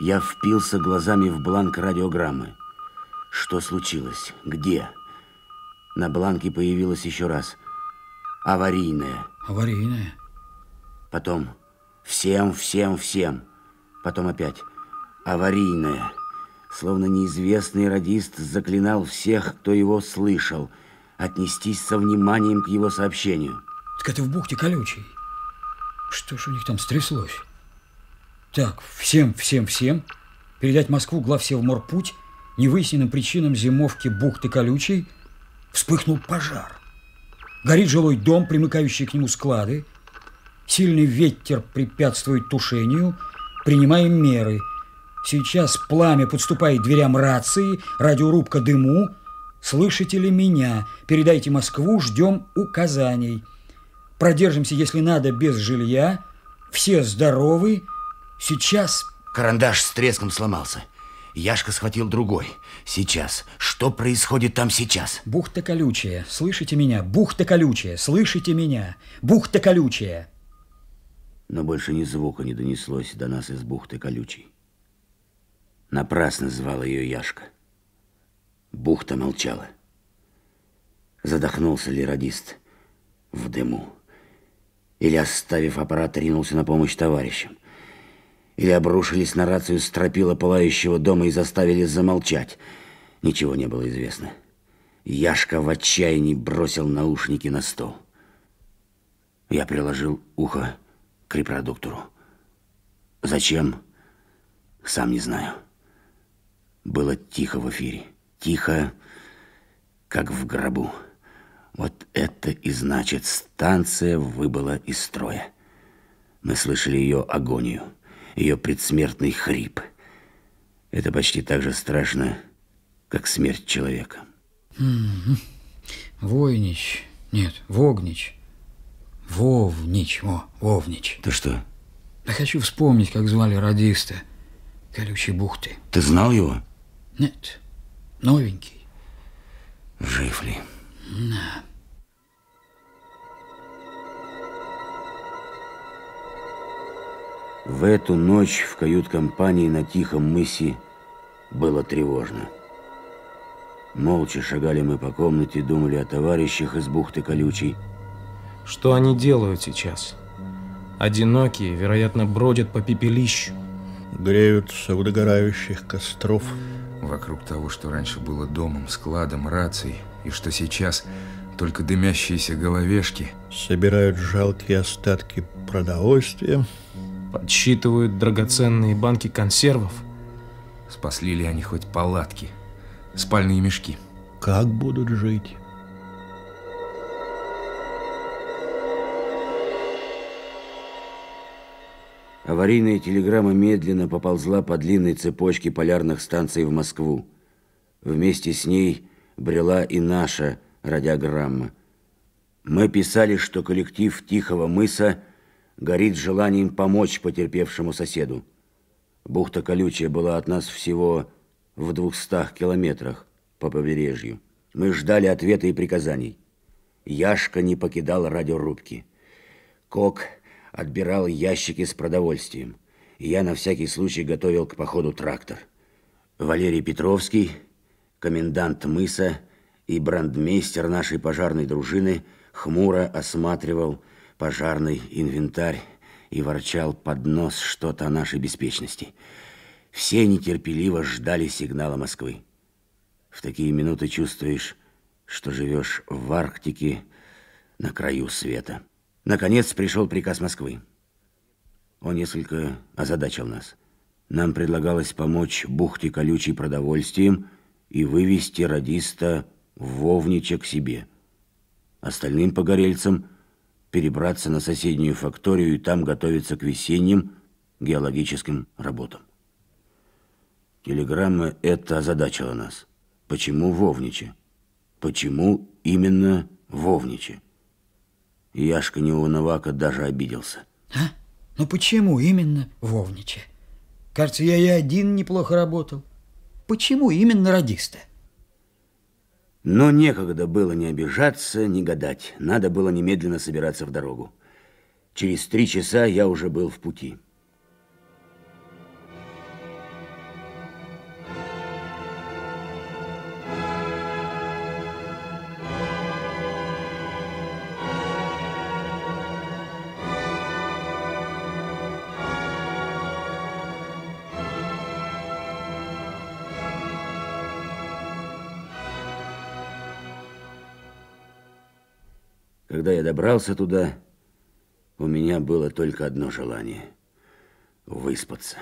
Я впился глазами в бланк радиограммы. Что случилось? Где? На бланке появилось еще раз. Аварийное. Аварийное? Потом всем, всем, всем. Потом опять аварийное. Словно неизвестный радист заклинал всех, кто его слышал, отнестись со вниманием к его сообщению. Так это в бухте колючей. Что ж у них там стряслось? Так, всем, всем, всем передать Москву главсе в морпуть невыясненным причинам зимовки бухты колючей вспыхнул пожар. Горит жилой дом, примыкающий к нему склады. Сильный ветер препятствует тушению. Принимаем меры. Сейчас пламя подступает к дверям рации, радиорубка дыму. Слышите ли меня? Передайте Москву, ждем указаний. Продержимся, если надо, без жилья. Все здоровы. Сейчас... Карандаш с треском сломался. Яшка схватил другой. Сейчас. Что происходит там сейчас? Бухта колючая. Слышите меня? Бухта колючая. Слышите меня? Бухта колючая. Но больше ни звука не донеслось до нас из бухты колючей. Напрасно звал ее Яшка. Бухта молчала. Задохнулся ли радист в дыму? Или, оставив аппарат, ринулся на помощь товарищам? Или обрушились на рацию стропила пылающего дома и заставили замолчать? Ничего не было известно. Яшка в отчаянии бросил наушники на стол. Я приложил ухо к репродуктору. Зачем? Сам не знаю. Было тихо в эфире. Тихо, как в гробу. Вот это и значит, станция выбыла из строя. Мы слышали ее агонию, ее предсмертный хрип. Это почти так же страшно, как смерть человека. Войнич. Нет, Вогнич. Вовнич. О, Вовнич. Ты что? Я хочу вспомнить, как звали радиста колючей бухты. Ты знал его? Нет, новенький. Жив ли? Да. В эту ночь в кают-компании на Тихом мысе было тревожно. Молча шагали мы по комнате, думали о товарищах из бухты Колючей. Что они делают сейчас? Одинокие, вероятно, бродят по пепелищу. Греются у догорающих костров. Вокруг того, что раньше было домом, складом, рацией, и что сейчас только дымящиеся головешки. Собирают жалкие остатки продовольствия. Подсчитывают драгоценные банки консервов. Спасли ли они хоть палатки, спальные мешки? Как будут жить? Аварийная телеграмма медленно поползла по длинной цепочке полярных станций в Москву. Вместе с ней брела и наша радиограмма. Мы писали, что коллектив Тихого мыса горит желанием помочь потерпевшему соседу. Бухта Колючая была от нас всего в двухстах километрах по побережью. Мы ждали ответа и приказаний. Яшка не покидал радиорубки. Кок отбирал ящики с продовольствием. Я на всякий случай готовил к походу трактор. Валерий Петровский, комендант мыса и брандмейстер нашей пожарной дружины хмуро осматривал пожарный инвентарь и ворчал под нос что-то о нашей беспечности. Все нетерпеливо ждали сигнала Москвы. В такие минуты чувствуешь, что живешь в Арктике на краю света. Наконец пришел приказ Москвы. Он несколько озадачил нас. Нам предлагалось помочь бухте колючей продовольствием и вывести радиста Вовнича к себе. Остальным погорельцам перебраться на соседнюю факторию и там готовиться к весенним геологическим работам. Телеграмма эта озадачила нас. Почему Вовнича? Почему именно Вовнича? Яшка Неуновака даже обиделся. А? Ну почему именно Вовнича? Кажется, я и один неплохо работал. Почему именно радиста? Но некогда было не обижаться, не гадать. Надо было немедленно собираться в дорогу. Через три часа я уже был в пути. Когда я добрался туда, у меня было только одно желание – выспаться.